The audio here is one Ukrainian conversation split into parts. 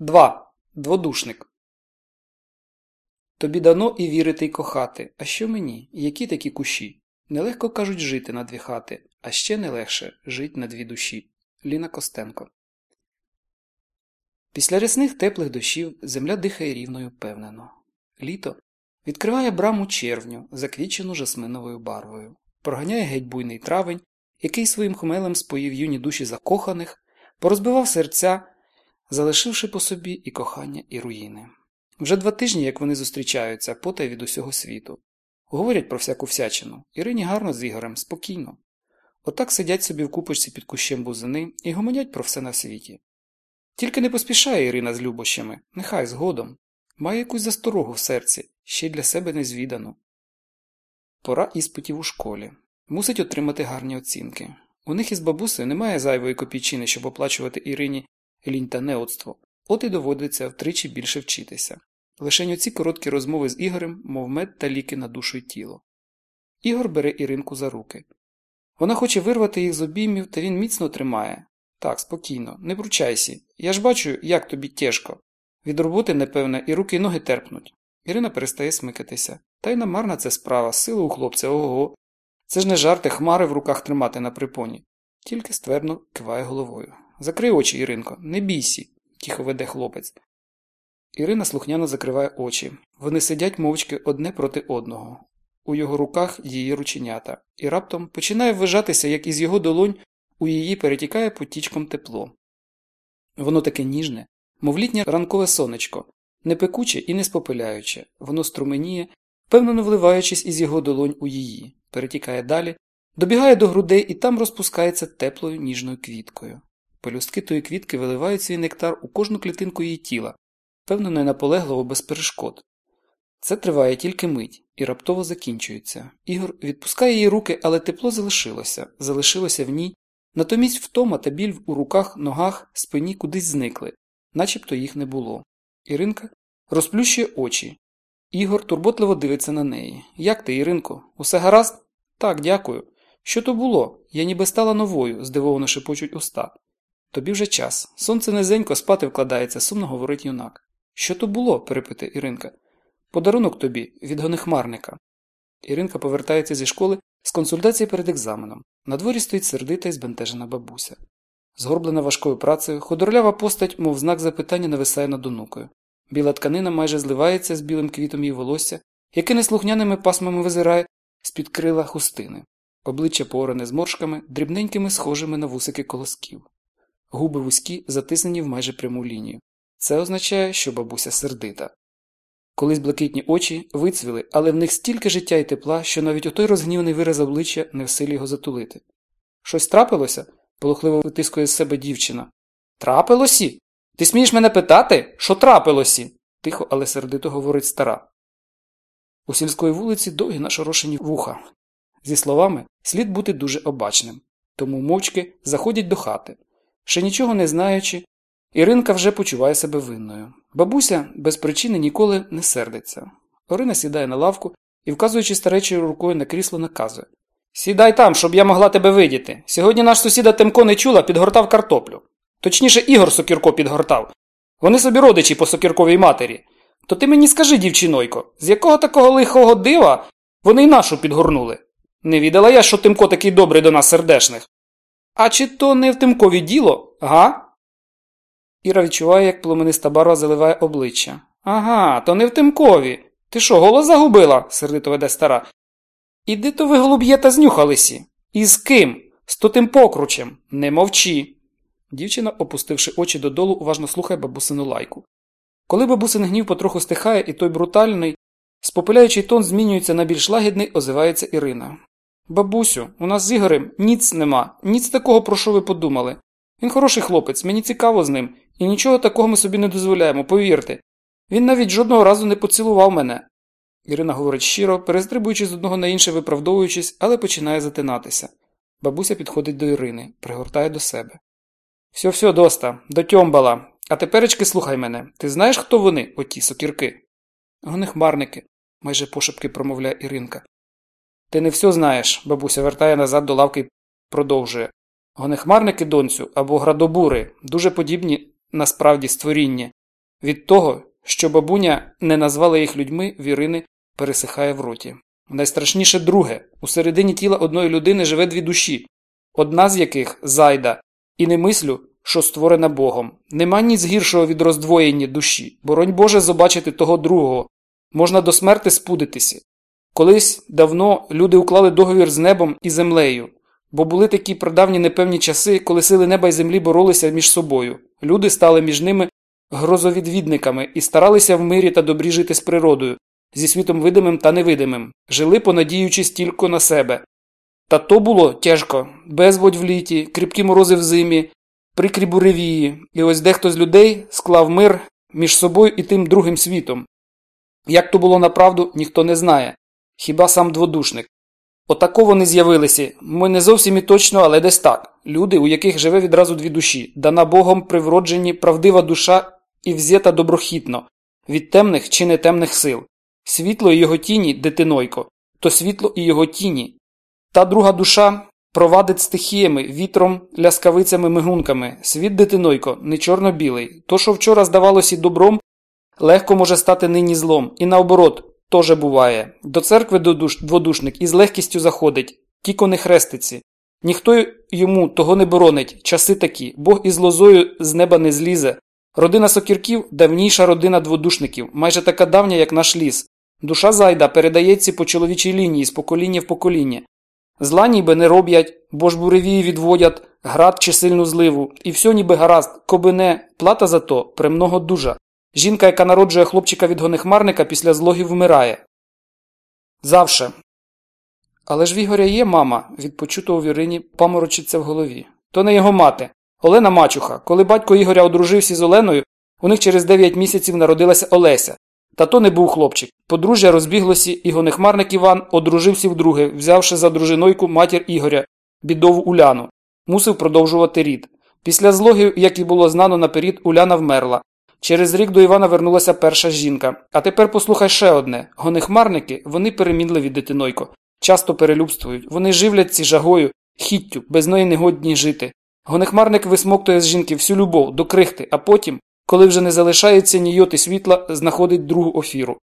2. Дводушник. Тобі дано і вірити й кохати. А що мені? Які такі кущі? Нелегко кажуть жити на дві хати, а ще не легше жить на дві душі. Ліна Костенко. Після рясних теплих дощів земля дихає рівно й впевнено. Літо відкриває браму червню, заквічену жасминовою барвою, проганяє геть буйний травень, який своїм хмелем споїв юні душі закоханих, порозбивав серця залишивши по собі і кохання, і руїни. Вже два тижні, як вони зустрічаються, потай від усього світу. Говорять про всяку всячину. Ірині гарно з Ігорем, спокійно. Отак сидять собі в купочці під кущем бузини і гомонять про все на світі. Тільки не поспішає Ірина з любощами, нехай згодом. Має якусь засторогу в серці, ще й для себе незвідану. Пора іспитів у школі. Мусить отримати гарні оцінки. У них із бабусею немає зайвої копійчини, щоб оплачувати Ірині лінь та неоцтво, от і доводиться втричі більше вчитися. Лишень оці короткі розмови з Ігорем, мов мед та ліки на душу й тіло. Ігор бере Іринку за руки. Вона хоче вирвати їх з обіймів, та він міцно тримає. Так, спокійно, не вручайся. Я ж бачу, як тобі тяжко. Від роботи, непевне, і руки й ноги терпнуть. Ірина перестає смикатися. Та й намарна це справа, сила у хлопця, ого. Це ж не жарти хмари в руках тримати на припоні. Тільки ствердно киває головою. Закрий очі, Іринко, не бійся, тихо веде хлопець. Ірина слухняно закриває очі. Вони сидять мовчки одне проти одного. У його руках її рученята, і раптом починає ввижатися, як із його долонь у її перетікає потічком тепло. Воно таке ніжне, мов літнє ранкове сонечко, не пекуче і не спопиляюче, воно струменіє, впевнено вливаючись із його долонь у її, перетікає далі, добігає до грудей і там розпускається теплою ніжною квіткою. Пелюстки тої квітки виливають свій нектар у кожну клітинку її тіла, впевнено й наполегливо без перешкод. Це триває тільки мить і раптово закінчується. Ігор відпускає її руки, але тепло залишилося, залишилося в ній, натомість втома та біль у руках, ногах, спині кудись зникли, начебто їх не було. Іринка розплющує очі. Ігор турботливо дивиться на неї. Як ти, Іринко? Усе гаразд? Так, дякую. Що то було? Я ніби стала новою, здивовано шепочуть уста. Тобі вже час. Сонце низенько спати вкладається, сумно говорить юнак. Що то було? перепитує Іринка. Подарунок тобі від гонехмарника. Іринка повертається зі школи з консультації перед екзаменом. На дворі стоїть сердита і збентежена бабуся. Згорблена важкою працею, худорлява постать, мов знак запитання, нависає над онукою. Біла тканина майже зливається з білим квітом її волосся, яке неслухняними пасмами визирає з-під крила хустини, обличчя поране зморшками, дрібненькими схожими на вусики колосків. Губи вузькі, затиснені в майже пряму лінію. Це означає, що бабуся сердита. Колись блакитні очі вицвіли, але в них стільки життя і тепла, що навіть отой розгніваний вираз обличчя не в силі його затулити. Щось трапилося? полохливо витискує з себе дівчина. Трапилосі? Ти смієш мене питати? Що трапилосі? тихо, але сердито говорить стара. У сільської вулиці довгі нашорошені вуха. Зі словами, слід бути дуже обачним, тому мовчки заходять до хати. Ще нічого не знаючи, Іринка вже почуває себе винною. Бабуся без причини ніколи не сердиться. Орина сідає на лавку і, вказуючи старечою рукою на крісло, наказує Сідай там, щоб я могла тебе видіти. Сьогодні наш сусіда Тимко не чула, підгортав картоплю. Точніше, Ігор Сокірко підгортав. Вони собі родичі по сокірковій матері. То ти мені скажи, дівчинойко, з якого такого лихого дива вони й нашу підгорнули? Не відала я, що Тимко такий добрий до нас сердешних. А чи то не в Тимкові діло, га? Іра відчуває, як пломениста барва заливає обличчя. Ага, то не в Тимкові. Ти що, голос загубила? сердито веде стара. Іди то ви голуб'єта знюхалися. І з ким? З то тим покручем. Не мовчи. Дівчина, опустивши очі додолу, уважно слухає бабусину лайку. Коли бабусин гнів потроху стихає, і той брутальний, спопиляючий тон змінюється на більш лагідний, озивається Ірина. Бабусю, у нас з Ігорем ніц нема, ніц такого, про що ви подумали. Він хороший хлопець, мені цікаво з ним, і нічого такого ми собі не дозволяємо, повірте. Він навіть жодного разу не поцілував мене. Ірина говорить щиро, перестрибуючи з одного на інше, виправдовуючись, але починає затинатися. Бабуся підходить до Ірини, пригортає до себе. Все, все, доста, до тьомбала. А теперечки слухай мене. Ти знаєш, хто вони, оті сокірки? Вони хмарники, майже пошепки промовляє Іринка. Ти не все знаєш, бабуся вертає назад до лавки і продовжує. Гонехмарники донцю або градобури, дуже подібні насправді створіння. Від того, що бабуня не назвала їх людьми, вірини пересихає в роті. Найстрашніше друге у середині тіла одної людини живе дві душі, одна з яких зайда, і не мислю, що створена Богом. Нема ніц гіршого від роздвоєння душі, боронь Боже побачити того другого, можна до смерти спудитися. Колись давно люди уклали договір з небом і землею, бо були такі прадавні непевні часи, коли сили неба і землі боролися між собою. Люди стали між ними грозовідвідниками і старалися в мирі та добрі жити з природою, зі світом видимим та невидимим, жили, понадіючись тільки на себе. Та то було тяжко безводь в літі, кріпкі морози в зимі, прикрі буревії, і ось дехто з людей склав мир між собою і тим другим світом. Як то було направду, ніхто не знає, хіба сам дводушник. Отако вони з'явилися, ми не зовсім і точно, але десь так. Люди, у яких живе відразу дві душі, дана Богом при вродженні правдива душа і взята доброхітно, від темних чи нетемних сил. Світло і його тіні, дитинойко, то світло і його тіні. Та друга душа провадить стихіями, вітром, ляскавицями, мигунками. Світ дитинойко, не чорно-білий. То, що вчора здавалося добром, легко може стати нині злом. І наоборот, тоже буває. До церкви дводушник із легкістю заходить, тільки не хрестиці. Ніхто йому того не боронить, часи такі, Бог із лозою з неба не злізе. Родина сокірків давніша родина дводушників, майже така давня, як наш ліс. Душа зайда передається по чоловічій лінії з покоління в покоління. Зла ніби не роблять, бо ж буревії відводять, град чи сильну зливу, і все ніби гаразд, коби не плата за то премного дужа. Жінка, яка народжує хлопчика від гонехмарника, після злогів вмирає. Завше. Але ж в Ігоря є мама, від почутого вірині паморочиться в голові. То не його мати. Олена Мачуха. Коли батько Ігоря одружився з Оленою, у них через 9 місяців народилася Олеся. Та то не був хлопчик. Подружжя розбіглося, і гонехмарник Іван одружився вдруге, взявши за дружинойку матір Ігоря, бідову Уляну. Мусив продовжувати рід. Після злогів, як і було знано наперед, Уляна вмерла. Через рік до Івана вернулася перша жінка. А тепер послухай ще одне гонехмарники, вони перемінливі дитинойко, часто перелюбствують, вони живляться жагою, хіттю, без неї негодні жити. Гонехмарник висмоктує з жінки всю любов до крихти, а потім, коли вже не залишається ні йоти світла, знаходить другу офіру.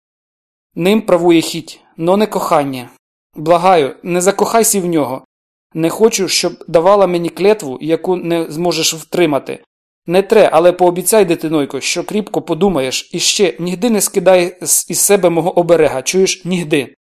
Ним правує хіть, но не кохання. Благаю, не закохайся в нього. Не хочу, щоб давала мені клетву, яку не зможеш втримати. Не тре, але пообіцяй, дитинойко, що кріпко подумаєш і ще нігди не скидай із себе мого оберега, чуєш, нігди.